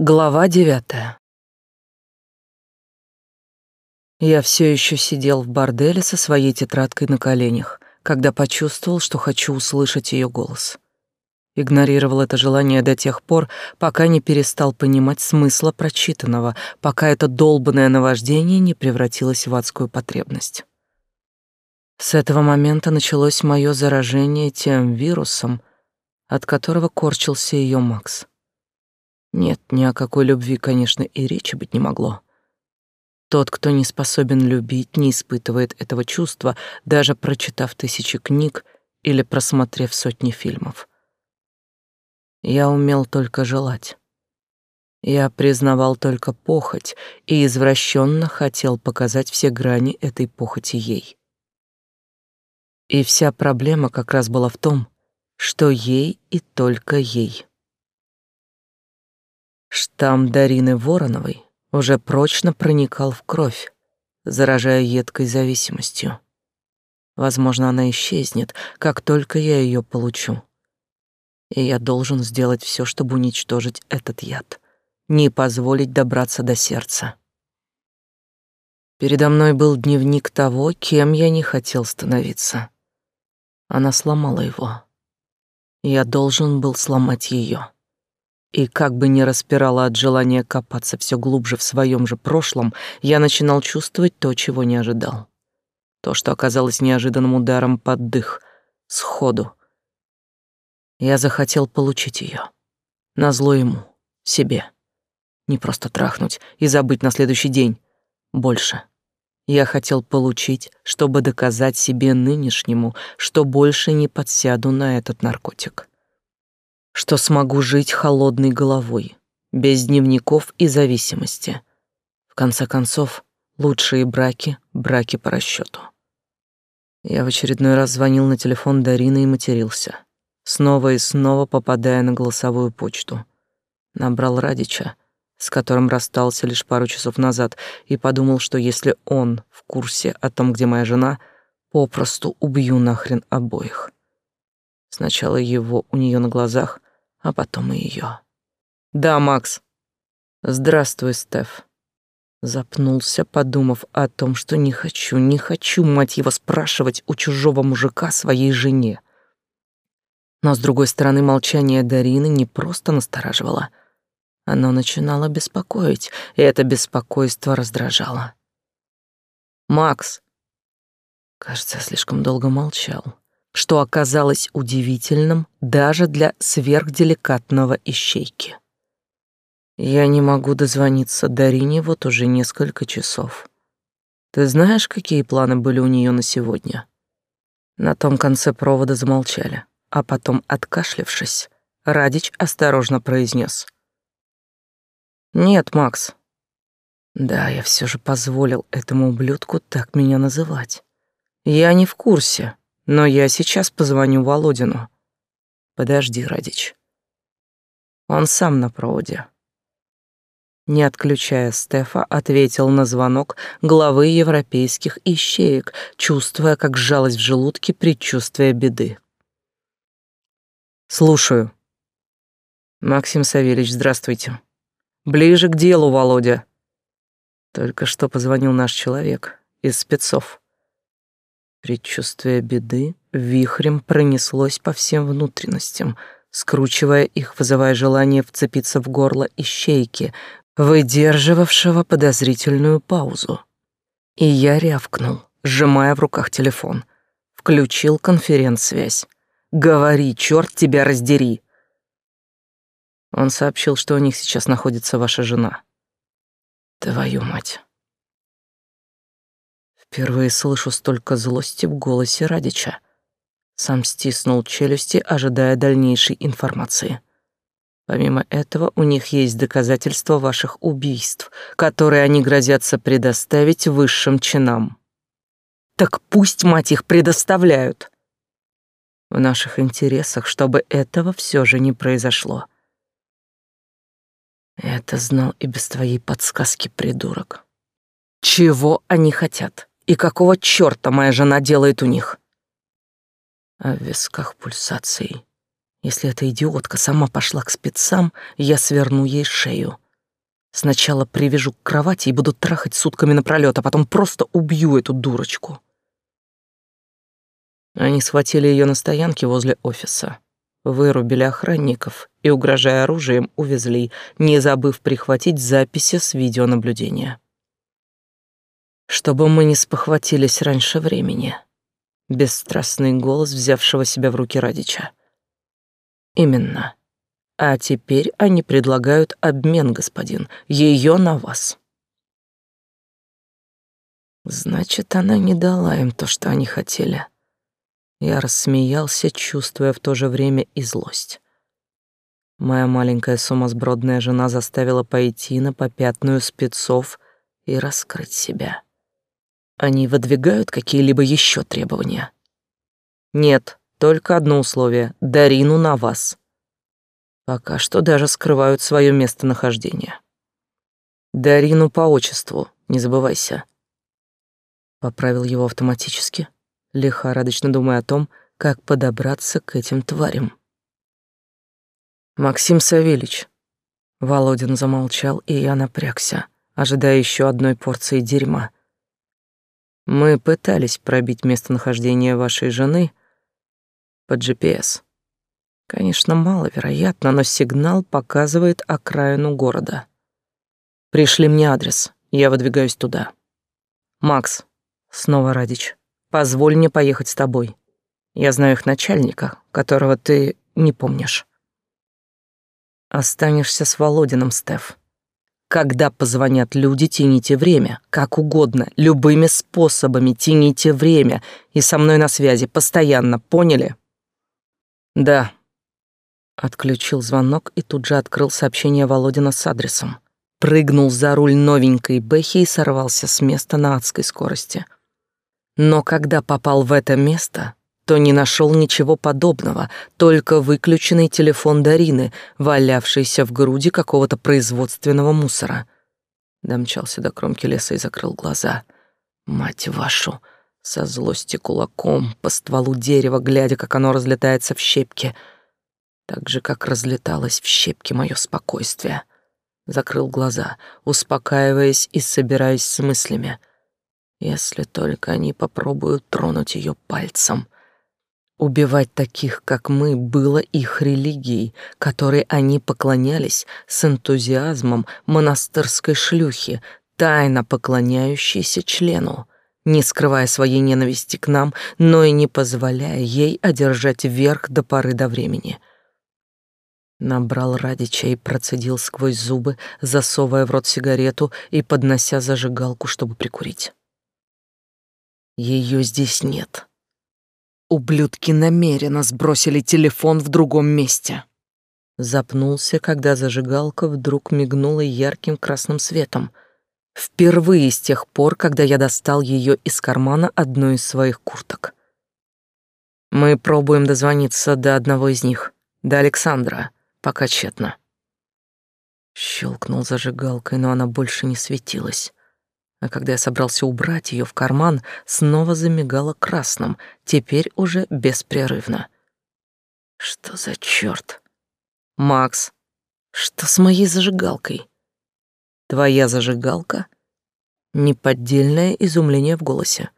Глава девятая. Я все еще сидел в борделе со своей тетрадкой на коленях, когда почувствовал, что хочу услышать ее голос. Игнорировал это желание до тех пор, пока не перестал понимать смысла прочитанного, пока это долбанное наваждение не превратилось в адскую потребность. С этого момента началось мое заражение тем вирусом, от которого корчился ее Макс. Нет, ни о какой любви, конечно, и речи быть не могло. Тот, кто не способен любить, не испытывает этого чувства, даже прочитав тысячи книг или просмотрев сотни фильмов. Я умел только желать. Я признавал только похоть и извращенно хотел показать все грани этой похоти ей. И вся проблема как раз была в том, что ей и только ей. Штамм Дарины Вороновой уже прочно проникал в кровь, заражая едкой зависимостью. Возможно, она исчезнет, как только я ее получу. И я должен сделать все, чтобы уничтожить этот яд, не позволить добраться до сердца. Передо мной был дневник того, кем я не хотел становиться. Она сломала его. Я должен был сломать ее. И как бы ни распирало от желания копаться все глубже в своем же прошлом, я начинал чувствовать то, чего не ожидал. То, что оказалось неожиданным ударом под дых, сходу. Я захотел получить ее. Назло ему, себе. Не просто трахнуть и забыть на следующий день. Больше. Я хотел получить, чтобы доказать себе нынешнему, что больше не подсяду на этот наркотик что смогу жить холодной головой, без дневников и зависимости. В конце концов, лучшие браки — браки по расчету. Я в очередной раз звонил на телефон Дарины и матерился, снова и снова попадая на голосовую почту. Набрал Радича, с которым расстался лишь пару часов назад, и подумал, что если он в курсе о том, где моя жена, попросту убью нахрен обоих. Сначала его у нее на глазах, а потом и ее. Да, Макс. Здравствуй, Стеф. Запнулся, подумав о том, что не хочу, не хочу, мать его, спрашивать у чужого мужика своей жене. Но, с другой стороны, молчание Дарины не просто настораживало. Оно начинало беспокоить, и это беспокойство раздражало. «Макс!» Кажется, слишком долго молчал что оказалось удивительным даже для сверхделикатного ищейки. Я не могу дозвониться Дарине вот уже несколько часов. Ты знаешь, какие планы были у нее на сегодня? На том конце провода замолчали, а потом, откашлявшись, Радич осторожно произнес: «Нет, Макс». Да, я все же позволил этому ублюдку так меня называть. Я не в курсе, но я сейчас позвоню Володину. Подожди, Радич. Он сам на проводе. Не отключая Стефа, ответил на звонок главы европейских ищеек, чувствуя, как сжалось в желудке предчувствие беды. «Слушаю». «Максим Савельевич, здравствуйте. Ближе к делу, Володя». Только что позвонил наш человек из спецов. Предчувствие беды вихрем пронеслось по всем внутренностям, скручивая их, вызывая желание вцепиться в горло ищейки, выдерживавшего подозрительную паузу. И я рявкнул, сжимая в руках телефон. Включил конференц-связь. «Говори, черт тебя раздери!» Он сообщил, что у них сейчас находится ваша жена. Твою мать. Впервые слышу столько злости в голосе Радича. Сам стиснул челюсти, ожидая дальнейшей информации. Помимо этого, у них есть доказательства ваших убийств, которые они грозятся предоставить высшим чинам. Так пусть, мать их, предоставляют. В наших интересах, чтобы этого все же не произошло. Это знал и без твоей подсказки, придурок. Чего они хотят? И какого чёрта моя жена делает у них? А в висках пульсации. Если эта идиотка сама пошла к спецам, я сверну ей шею. Сначала привяжу к кровати и буду трахать сутками напролёт, а потом просто убью эту дурочку. Они схватили ее на стоянке возле офиса, вырубили охранников и, угрожая оружием, увезли, не забыв прихватить записи с видеонаблюдения. Чтобы мы не спохватились раньше времени. Бесстрастный голос взявшего себя в руки Радича. Именно. А теперь они предлагают обмен, господин, ее на вас. Значит, она не дала им то, что они хотели. Я рассмеялся, чувствуя в то же время и злость. Моя маленькая сумасбродная жена заставила пойти на попятную спецов и раскрыть себя. Они выдвигают какие-либо еще требования? Нет, только одно условие — Дарину на вас. Пока что даже скрывают свое местонахождение. Дарину по отчеству, не забывайся. Поправил его автоматически, лихорадочно думая о том, как подобраться к этим тварям. Максим Савельич. Володин замолчал, и я напрягся, ожидая еще одной порции дерьма. Мы пытались пробить местонахождение вашей жены по GPS. Конечно, маловероятно, но сигнал показывает окраину города. Пришли мне адрес, я выдвигаюсь туда. Макс, снова Радич, позволь мне поехать с тобой. Я знаю их начальника, которого ты не помнишь. Останешься с Володиным, Стеф. Когда позвонят люди, тяните время, как угодно, любыми способами тяните время, и со мной на связи постоянно, поняли? Да. Отключил звонок и тут же открыл сообщение Володина с адресом. Прыгнул за руль новенькой Бэхи и сорвался с места на адской скорости. Но когда попал в это место, то не нашел ничего подобного, только выключенный телефон Дарины, валявшийся в груди какого-то производственного мусора. Домчался до кромки леса и закрыл глаза. Мать вашу! Со злости кулаком по стволу дерева, глядя, как оно разлетается в щепки. Так же, как разлеталось в щепки мое спокойствие. Закрыл глаза, успокаиваясь и собираясь с мыслями. Если только они попробуют тронуть ее пальцем — Убивать таких, как мы, было их религией, которой они поклонялись с энтузиазмом монастырской шлюхи, тайно поклоняющейся члену, не скрывая своей ненависти к нам, но и не позволяя ей одержать верх до поры до времени. Набрал Радича и процедил сквозь зубы, засовывая в рот сигарету и поднося зажигалку, чтобы прикурить. Ее здесь нет. Ублюдки намеренно сбросили телефон в другом месте. Запнулся, когда зажигалка вдруг мигнула ярким красным светом. Впервые с тех пор, когда я достал ее из кармана одной из своих курток. Мы пробуем дозвониться до одного из них, до Александра, пока тщетно. Щелкнул зажигалкой, но она больше не светилась а когда я собрался убрать ее в карман, снова замигала красным, теперь уже беспрерывно. Что за черт? Макс, что с моей зажигалкой? Твоя зажигалка? Неподдельное изумление в голосе.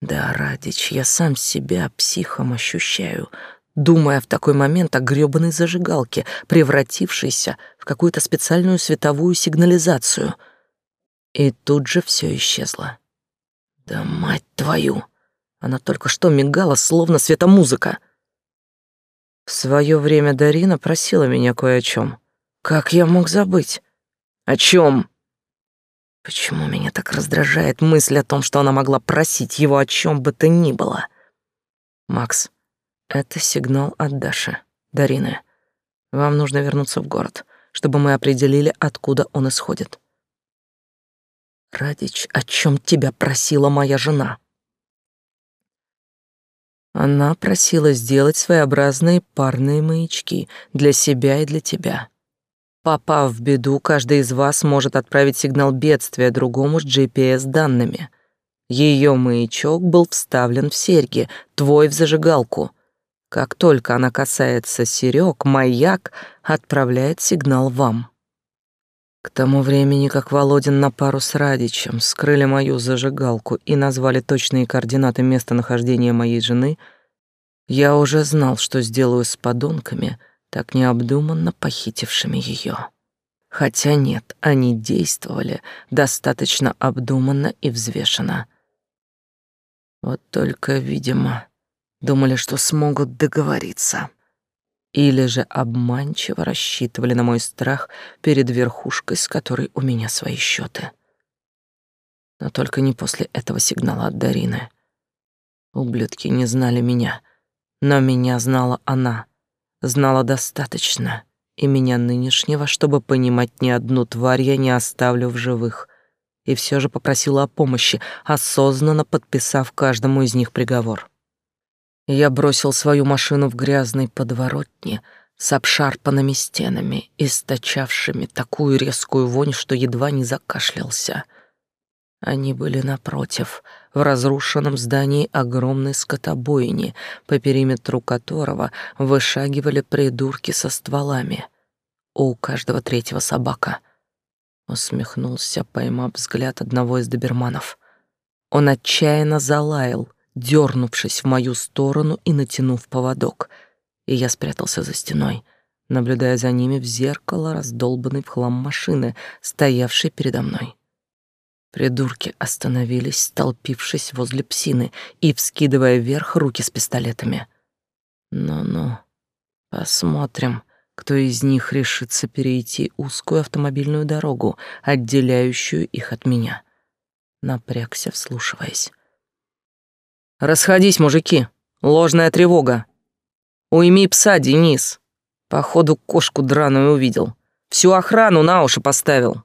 Да, Радич, я сам себя психом ощущаю, думая в такой момент о грёбаной зажигалке, превратившейся в какую-то специальную световую сигнализацию — и тут же все исчезло. Да мать твою! Она только что мигала, словно светомузыка. В свое время Дарина просила меня кое о чем. Как я мог забыть? О чем? Почему меня так раздражает мысль о том, что она могла просить его о чем бы то ни было? Макс, это сигнал от Даши, Дарины. Вам нужно вернуться в город, чтобы мы определили, откуда он исходит. Радич, о чем тебя просила моя жена? Она просила сделать своеобразные парные маячки для себя и для тебя. Попав в беду, каждый из вас может отправить сигнал бедствия другому с GPS-данными. Ее маячок был вставлен в серьги, твой в зажигалку. Как только она касается серёг, маяк отправляет сигнал вам. К тому времени, как Володин на пару с Радичем скрыли мою зажигалку и назвали точные координаты местонахождения моей жены, я уже знал, что сделаю с подонками, так необдуманно похитившими ее. Хотя нет, они действовали достаточно обдуманно и взвешенно. Вот только, видимо, думали, что смогут договориться или же обманчиво рассчитывали на мой страх перед верхушкой, с которой у меня свои счеты. Но только не после этого сигнала от Дарины. Ублюдки не знали меня, но меня знала она, знала достаточно, и меня нынешнего, чтобы понимать ни одну тварь я не оставлю в живых, и все же попросила о помощи, осознанно подписав каждому из них приговор. Я бросил свою машину в грязной подворотне с обшарпанными стенами, источавшими такую резкую вонь, что едва не закашлялся. Они были напротив, в разрушенном здании огромной скотобойни, по периметру которого вышагивали придурки со стволами. У каждого третьего собака. Усмехнулся, поймав взгляд одного из доберманов. Он отчаянно залаял, дернувшись в мою сторону и натянув поводок, и я спрятался за стеной, наблюдая за ними в зеркало раздолбанной в хлам машины, стоявшей передо мной. Придурки остановились, столпившись возле псины и вскидывая вверх руки с пистолетами. Ну-ну, посмотрим, кто из них решится перейти узкую автомобильную дорогу, отделяющую их от меня. Напрягся, вслушиваясь. Расходись, мужики. Ложная тревога. Уйми пса, Денис. Походу, кошку драную увидел. Всю охрану на уши поставил.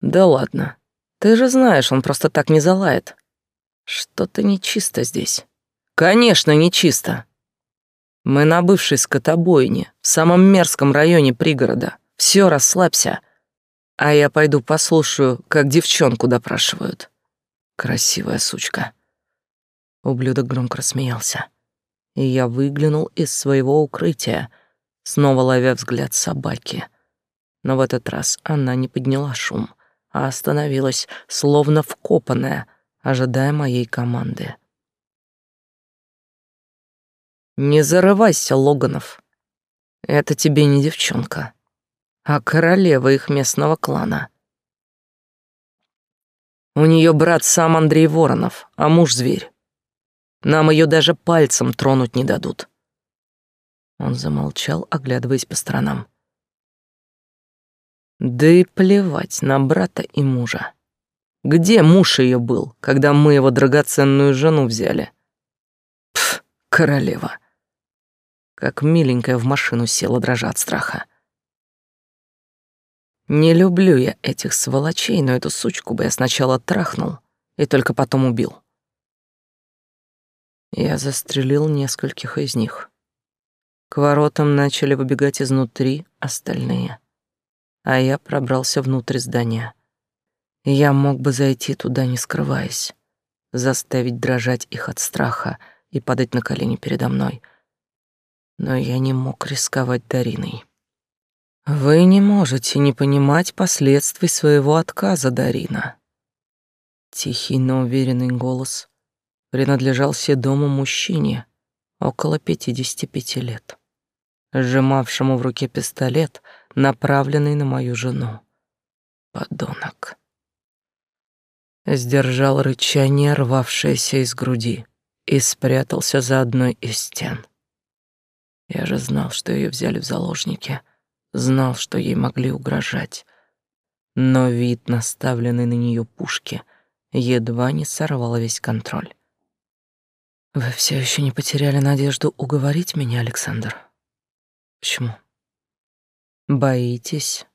Да ладно. Ты же знаешь, он просто так не залает. Что-то нечисто здесь. Конечно, нечисто. Мы на бывшей скотобойне, в самом мерзком районе пригорода. Все, расслабься. А я пойду послушаю, как девчонку допрашивают. Красивая сучка. Ублюдок громко рассмеялся. И я выглянул из своего укрытия, снова ловя взгляд собаки. Но в этот раз она не подняла шум, а остановилась, словно вкопанная, ожидая моей команды. «Не зарывайся, Логанов. Это тебе не девчонка, а королева их местного клана. У нее брат сам Андрей Воронов, а муж зверь. Нам ее даже пальцем тронуть не дадут. Он замолчал, оглядываясь по сторонам. Да и плевать на брата и мужа. Где муж ее был, когда мы его драгоценную жену взяли? Пф, королева. Как миленькая в машину села, дрожа от страха. Не люблю я этих сволочей, но эту сучку бы я сначала трахнул и только потом убил. Я застрелил нескольких из них. К воротам начали выбегать изнутри остальные, а я пробрался внутрь здания. Я мог бы зайти туда, не скрываясь, заставить дрожать их от страха и падать на колени передо мной. Но я не мог рисковать Дариной. Вы не можете не понимать последствий своего отказа, Дарина. Тихий, но уверенный голос принадлежал седому мужчине около 55 лет, сжимавшему в руке пистолет, направленный на мою жену. Подонок. Сдержал рычание, рвавшееся из груди, и спрятался за одной из стен. Я же знал, что ее взяли в заложники, знал, что ей могли угрожать. Но вид наставленный на нее пушки едва не сорвал весь контроль. Вы все еще не потеряли надежду уговорить меня, Александр? Почему? Боитесь,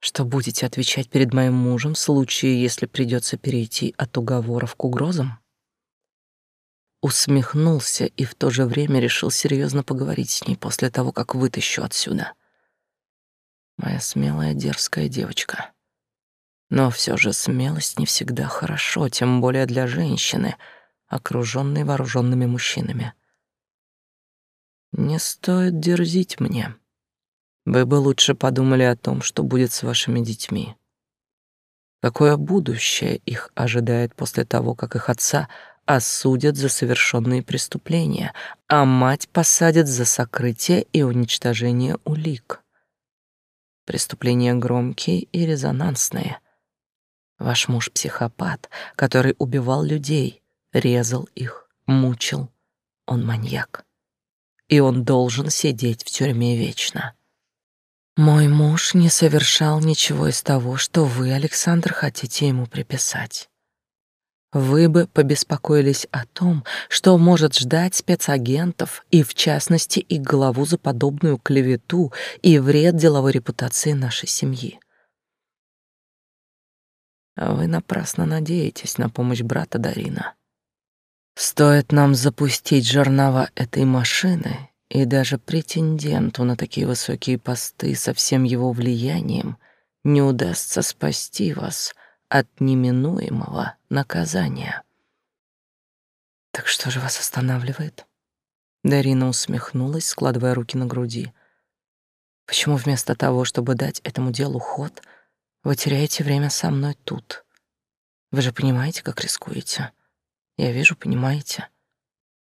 что будете отвечать перед моим мужем в случае, если придется перейти от уговоров к угрозам? Усмехнулся и в то же время решил серьезно поговорить с ней после того, как вытащу отсюда. Моя смелая, дерзкая девочка. Но все же смелость не всегда хорошо, тем более для женщины — окруженный вооруженными мужчинами. Не стоит дерзить мне. Вы бы лучше подумали о том, что будет с вашими детьми. Какое будущее их ожидает после того, как их отца осудят за совершенные преступления, а мать посадят за сокрытие и уничтожение улик. Преступления громкие и резонансные. Ваш муж психопат, который убивал людей, резал их, мучил. Он маньяк. И он должен сидеть в тюрьме вечно. Мой муж не совершал ничего из того, что вы, Александр, хотите ему приписать. Вы бы побеспокоились о том, что может ждать спецагентов и, в частности, их главу за подобную клевету и вред деловой репутации нашей семьи. А вы напрасно надеетесь на помощь брата Дарина. Стоит нам запустить жернова этой машины, и даже претенденту на такие высокие посты со всем его влиянием не удастся спасти вас от неминуемого наказания. Так что же вас останавливает? Дарина усмехнулась, складывая руки на груди. Почему вместо того, чтобы дать этому делу ход, вы теряете время со мной тут? Вы же понимаете, как рискуете? Я вижу, понимаете.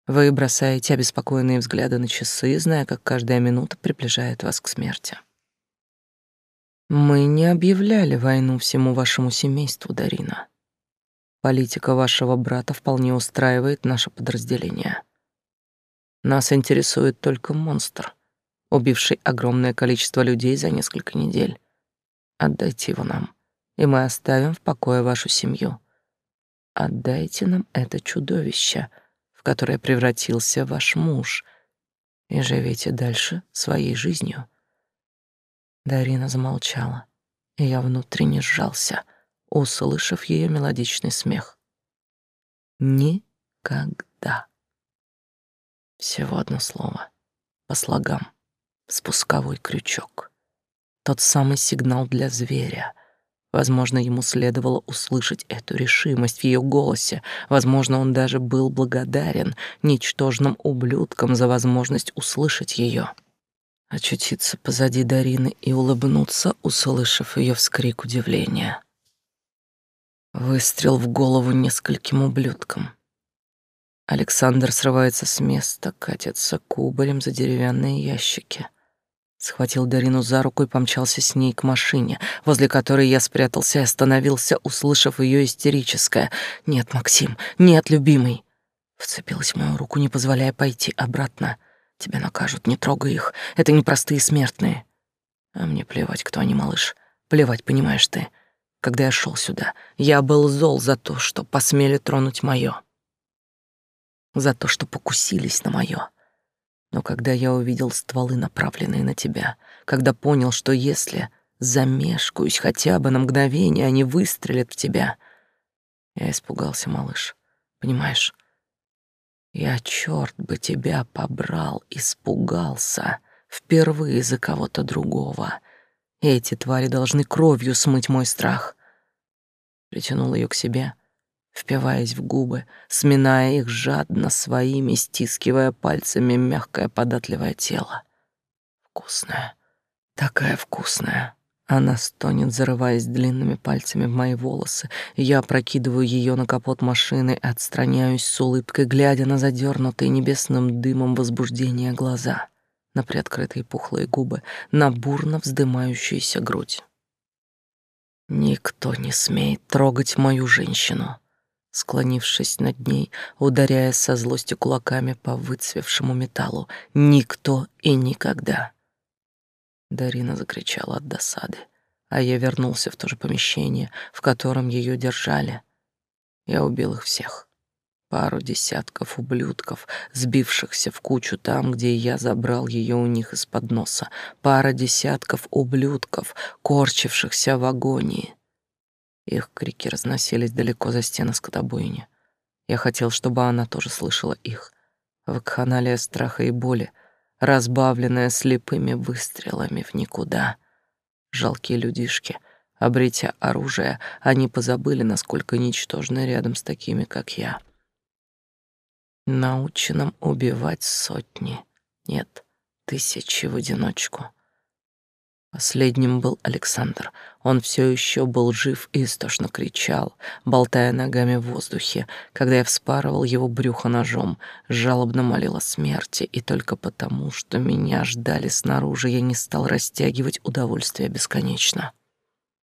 Вы бросаете обеспокоенные взгляды на часы, зная, как каждая минута приближает вас к смерти. Мы не объявляли войну всему вашему семейству, Дарина. Политика вашего брата вполне устраивает наше подразделение. Нас интересует только монстр, убивший огромное количество людей за несколько недель. Отдайте его нам, и мы оставим в покое вашу семью. Отдайте нам это чудовище — в которое превратился ваш муж, и живите дальше своей жизнью. Дарина замолчала, и я внутренне сжался, услышав ее мелодичный смех. Никогда. Всего одно слово. По слогам. Спусковой крючок. Тот самый сигнал для зверя — Возможно, ему следовало услышать эту решимость в ее голосе. Возможно, он даже был благодарен ничтожным ублюдкам за возможность услышать ее. Очутиться позади Дарины и улыбнуться, услышав ее вскрик удивления. Выстрел в голову нескольким ублюдкам. Александр срывается с места, катится кубарем за деревянные ящики — Схватил Дарину за руку и помчался с ней к машине, возле которой я спрятался и остановился, услышав ее истерическое «Нет, Максим, нет, любимый!» Вцепилась в мою руку, не позволяя пойти обратно. «Тебя накажут, не трогай их, это не простые смертные». А мне плевать, кто они, малыш. Плевать, понимаешь ты. Когда я шел сюда, я был зол за то, что посмели тронуть мое. За то, что покусились на мое но когда я увидел стволы, направленные на тебя, когда понял, что если замешкаюсь хотя бы на мгновение, они выстрелят в тебя, я испугался, малыш. Понимаешь? Я, черт бы тебя побрал, испугался впервые за кого-то другого. Эти твари должны кровью смыть мой страх. Притянул ее к себе — впиваясь в губы, сминая их жадно своими, стискивая пальцами мягкое податливое тело. Вкусная, такая вкусная. Она стонет, зарываясь длинными пальцами в мои волосы. Я прокидываю ее на капот машины, отстраняюсь с улыбкой, глядя на задернутые небесным дымом возбуждения глаза, на приоткрытые пухлые губы, на бурно вздымающуюся грудь. Никто не смеет трогать мою женщину склонившись над ней, ударяя со злости кулаками по выцвевшему металлу. «Никто и никогда!» Дарина закричала от досады, а я вернулся в то же помещение, в котором ее держали. Я убил их всех. Пару десятков ублюдков, сбившихся в кучу там, где я забрал ее у них из-под носа. Пара десятков ублюдков, корчившихся в агонии — их крики разносились далеко за стены скотобойни. Я хотел, чтобы она тоже слышала их. Вакханалия страха и боли, разбавленная слепыми выстрелами в никуда. Жалкие людишки, обретя оружие, они позабыли, насколько ничтожны рядом с такими, как я. Наученным убивать сотни, нет, тысячи в одиночку. Последним был Александр. Он все еще был жив и истошно кричал, болтая ногами в воздухе, когда я вспарывал его брюхо ножом, жалобно молил о смерти, и только потому, что меня ждали снаружи, я не стал растягивать удовольствие бесконечно.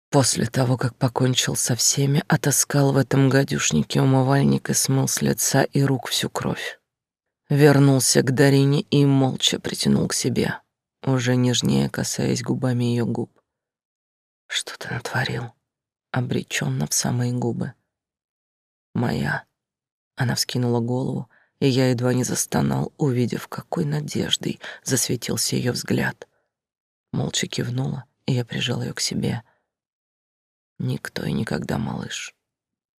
После того, как покончил со всеми, отыскал в этом гадюшнике умывальник и смыл с лица и рук всю кровь. Вернулся к Дарине и молча притянул к себе уже нежнее касаясь губами ее губ. Что ты натворил? Обреченно в самые губы. Моя. Она вскинула голову, и я едва не застонал, увидев, какой надеждой засветился ее взгляд. Молча кивнула, и я прижал ее к себе. Никто и никогда, малыш.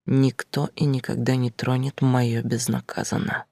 Никто и никогда не тронет мое безнаказанно.